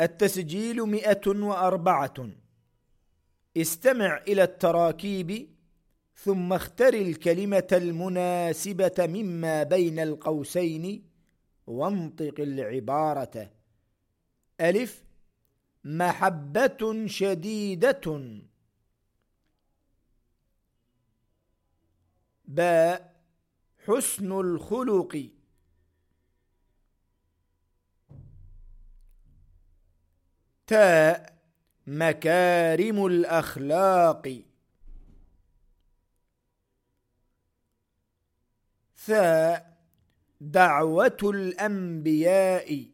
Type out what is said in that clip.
التسجيل مئة وأربعة. استمع إلى التراكيب ثم اختر الكلمة المناسبة مما بين القوسين وانطق العبارة. ألف. محبة شديدة. باء. حسن الخلق. تاء مكارم الأخلاق. ثاء دعوة الأنبياء.